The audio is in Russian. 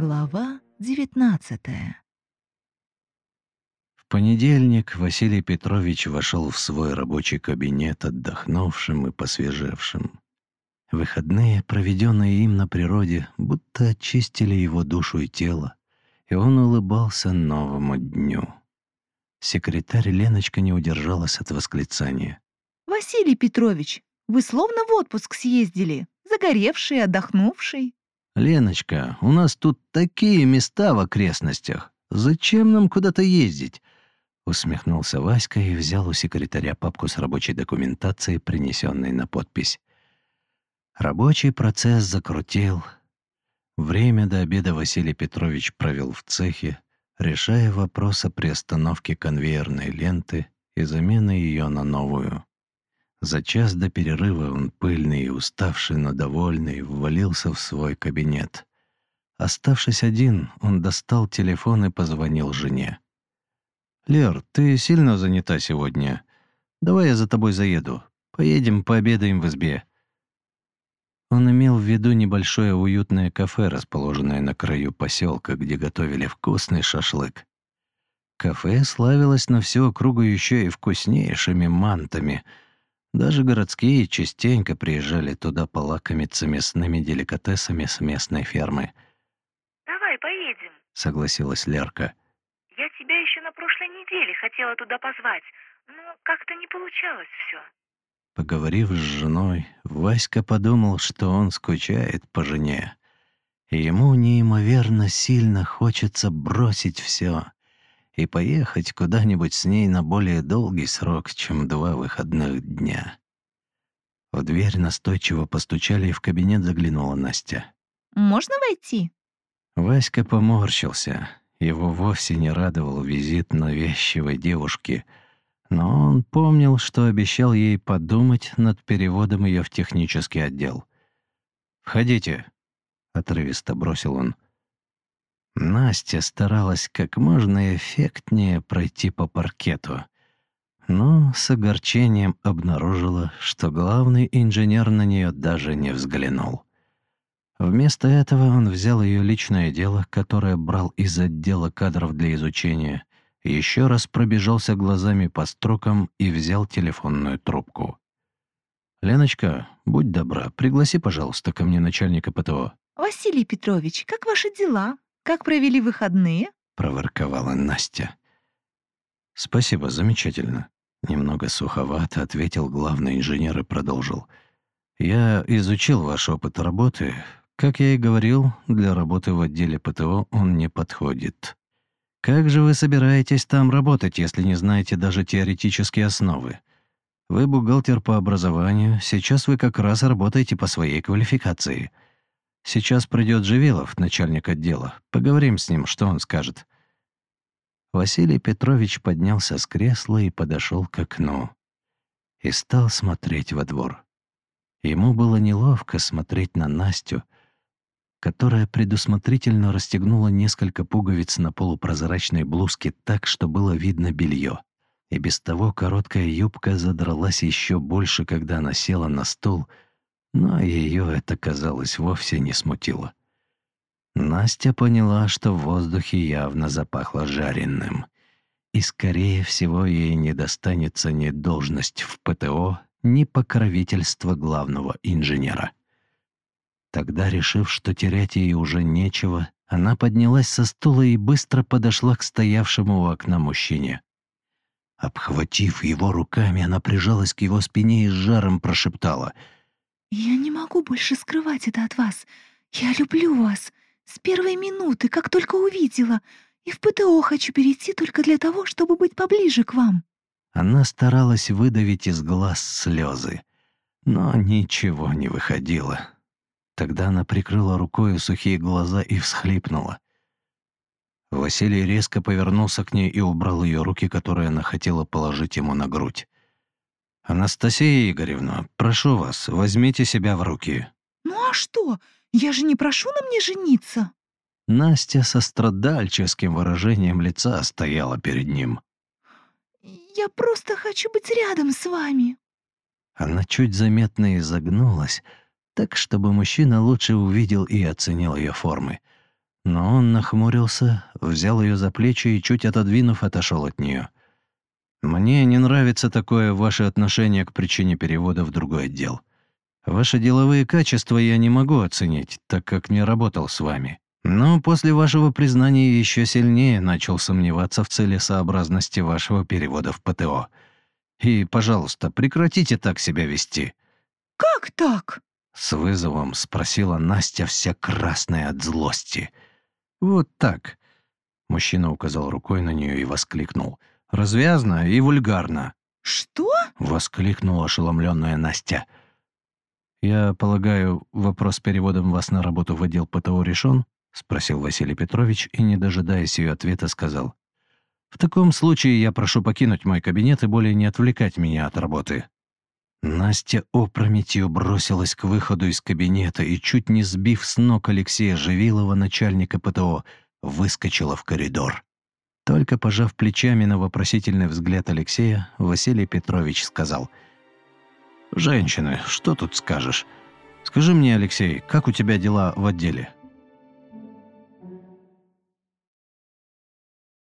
Глава 19 В понедельник Василий Петрович вошел в свой рабочий кабинет отдохнувшим и посвежевшим. Выходные, проведенные им на природе, будто очистили его душу и тело, и он улыбался новому дню. Секретарь Леночка не удержалась от восклицания. «Василий Петрович, вы словно в отпуск съездили, загоревший, отдохнувший». «Леночка, у нас тут такие места в окрестностях. Зачем нам куда-то ездить?» Усмехнулся Васька и взял у секретаря папку с рабочей документацией, принесенной на подпись. Рабочий процесс закрутил. Время до обеда Василий Петрович провел в цехе, решая вопрос о приостановке конвейерной ленты и замены ее на новую. За час до перерыва он, пыльный и уставший, но довольный, ввалился в свой кабинет. Оставшись один, он достал телефон и позвонил жене. «Лер, ты сильно занята сегодня? Давай я за тобой заеду. Поедем пообедаем в избе». Он имел в виду небольшое уютное кафе, расположенное на краю поселка, где готовили вкусный шашлык. Кафе славилось на всю округу еще и вкуснейшими мантами — даже городские частенько приезжали туда полакомиться мясными деликатесами с местной фермы. «Давай поедем», — согласилась Лерка. «Я тебя еще на прошлой неделе хотела туда позвать, но как-то не получалось все». Поговорив с женой, Васька подумал, что он скучает по жене. Ему неимоверно сильно хочется бросить все и поехать куда-нибудь с ней на более долгий срок, чем два выходных дня. В дверь настойчиво постучали, и в кабинет заглянула Настя. «Можно войти?» Васька поморщился. Его вовсе не радовал визит навязчивой девушки, но он помнил, что обещал ей подумать над переводом ее в технический отдел. «Входите», — отрывисто бросил он. Настя старалась как можно эффектнее пройти по паркету, но с огорчением обнаружила, что главный инженер на нее даже не взглянул. Вместо этого он взял ее личное дело, которое брал из отдела кадров для изучения, еще раз пробежался глазами по строкам и взял телефонную трубку. «Леночка, будь добра, пригласи, пожалуйста, ко мне начальника ПТО». «Василий Петрович, как ваши дела?» Как провели выходные?» — проворковала Настя. «Спасибо, замечательно». Немного суховато ответил главный инженер и продолжил. «Я изучил ваш опыт работы. Как я и говорил, для работы в отделе ПТО он не подходит. Как же вы собираетесь там работать, если не знаете даже теоретические основы? Вы бухгалтер по образованию, сейчас вы как раз работаете по своей квалификации». Сейчас придет Живилов, начальник отдела. Поговорим с ним, что он скажет». Василий Петрович поднялся с кресла и подошел к окну. И стал смотреть во двор. Ему было неловко смотреть на Настю, которая предусмотрительно расстегнула несколько пуговиц на полупрозрачной блузке так, что было видно белье. И без того короткая юбка задралась еще больше, когда она села на стул — но ее это, казалось, вовсе не смутило. Настя поняла, что в воздухе явно запахло жареным, и, скорее всего, ей не достанется ни должность в ПТО, ни покровительство главного инженера. Тогда, решив, что терять ей уже нечего, она поднялась со стула и быстро подошла к стоявшему у окна мужчине. Обхватив его руками, она прижалась к его спине и с жаром прошептала — «Я не могу больше скрывать это от вас. Я люблю вас. С первой минуты, как только увидела. И в ПТО хочу перейти только для того, чтобы быть поближе к вам». Она старалась выдавить из глаз слезы, но ничего не выходило. Тогда она прикрыла рукой сухие глаза и всхлипнула. Василий резко повернулся к ней и убрал ее руки, которые она хотела положить ему на грудь. «Анастасия Игоревна, прошу вас, возьмите себя в руки». «Ну а что? Я же не прошу на мне жениться». Настя со страдальческим выражением лица стояла перед ним. «Я просто хочу быть рядом с вами». Она чуть заметно изогнулась, так, чтобы мужчина лучше увидел и оценил ее формы. но он нахмурился, взял ее за плечи и, чуть отодвинув, отошел от нее. «Мне не нравится такое ваше отношение к причине перевода в другой отдел. Ваши деловые качества я не могу оценить, так как не работал с вами. Но после вашего признания еще сильнее начал сомневаться в целесообразности вашего перевода в ПТО. И, пожалуйста, прекратите так себя вести». «Как так?» — с вызовом спросила Настя, вся красная от злости. «Вот так». Мужчина указал рукой на нее и воскликнул. «Развязно и вульгарно». «Что?» — воскликнула ошеломленная Настя. «Я полагаю, вопрос с переводом вас на работу в отдел ПТО решен?» — спросил Василий Петрович и, не дожидаясь ее ответа, сказал. «В таком случае я прошу покинуть мой кабинет и более не отвлекать меня от работы». Настя опрометью бросилась к выходу из кабинета и, чуть не сбив с ног Алексея Живилова, начальника ПТО, выскочила в коридор. Только пожав плечами на вопросительный взгляд Алексея, Василий Петрович сказал. «Женщины, что тут скажешь? Скажи мне, Алексей, как у тебя дела в отделе?»